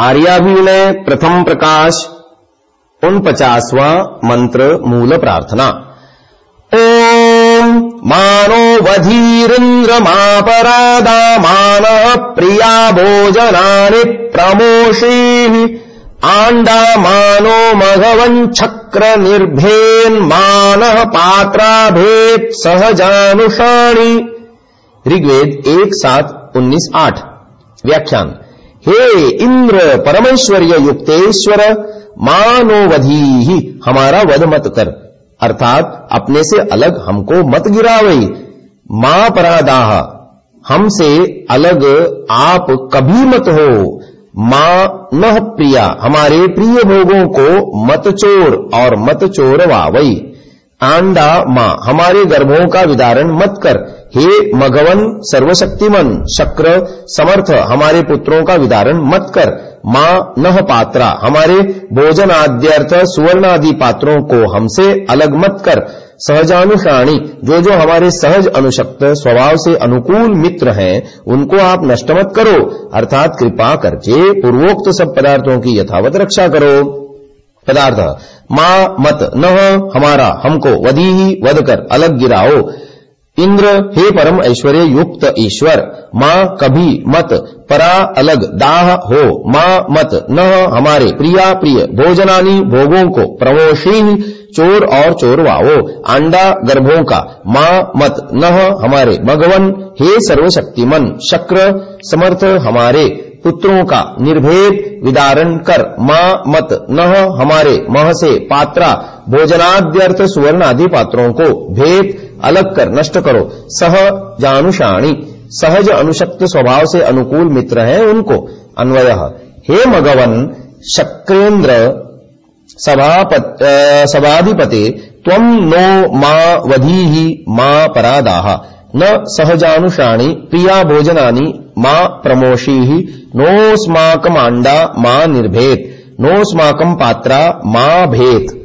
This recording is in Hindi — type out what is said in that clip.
आर्याभिनय प्रथम प्रकाश, उनपचासवा मंत्र मूल प्रार्थना। ओम मानो वधीरिन्द्रमापरादा मान प्रिया भोजनानि प्रमोषी आंडा मानो मघवञ्छक्र निर्भेन्मान पात्रा भेद सहजानुषाणी। ऋग्वेद एक सात उन्नीस आठ। व्याख्यान। हे इंद्र परमेश्वर्य युक्तेश्वर मानोवधी ही हमारा वध मत कर। अर्थात अपने से अलग हमको मत गिरावई माँ परादाह, हमसे अलग आप कभी मत हो। माँ न प्रिया, हमारे प्रिय भोगों को मत चोर और मत चोर वावई आंडा माँ, हमारे गर्भों का विदारण मत कर। हे मघवन सर्वशक्तिमन, शक्र, समर्थ, हमारे पुत्रों का विदारण मत कर। माँ नह पात्रा, हमारे भोजन आद्यर्थ सुवर्ण आदि पात्रों को हमसे अलग मत कर। सहजानुषाणी, जो जो हमारे सहज अनुशक्त स्वभाव से अनुकूल मित्र हैं, उनको आप नष्ट मत करो। अर्थात कृपा करके पूर्वोक्त सब पदार्थों की यथावत रक्षा करो। पदार्थ, माँ मत न, हमारा, हमको वधी ही वध कर अलग गिराओ। इंद्र, हे परम ऐश्वर्य युक्त ईश्वर, माँ कभी मत, परा अलग दाह हो, माँ मत, न हमारे प्रिया प्रिय, भोजनानी भोगों को प्रमोशी चोर और चोरवाओ, आंडा गर्भों का, माँ मत, न हमारे भगवन, हे सर्वशक्तिमन, शक्र, समर्थ हमारे, पुत्रों का निर्भेद, विदारण कर, माँ मत, न हमारे मह से पात्रा, भोजनाद्यर्थ सुवर्ण आदि पात्रों को, भेद अलग कर, नष्ट करो। सह जानुषाणी, सहज अनुशक्त स्वभाव से अनुकूल मित्र हैं उनको। अन्वय, हे मगवन, शक्रेन्द्र सभाधिपते, त्वं नो मा वधी ही मा परादाह न सहजानुषाणी, प्रिया भोजनानि, मा प्रमोषी नोस्माकमांडा मा निर्भेत नोस्माकम पात्रा मा भेत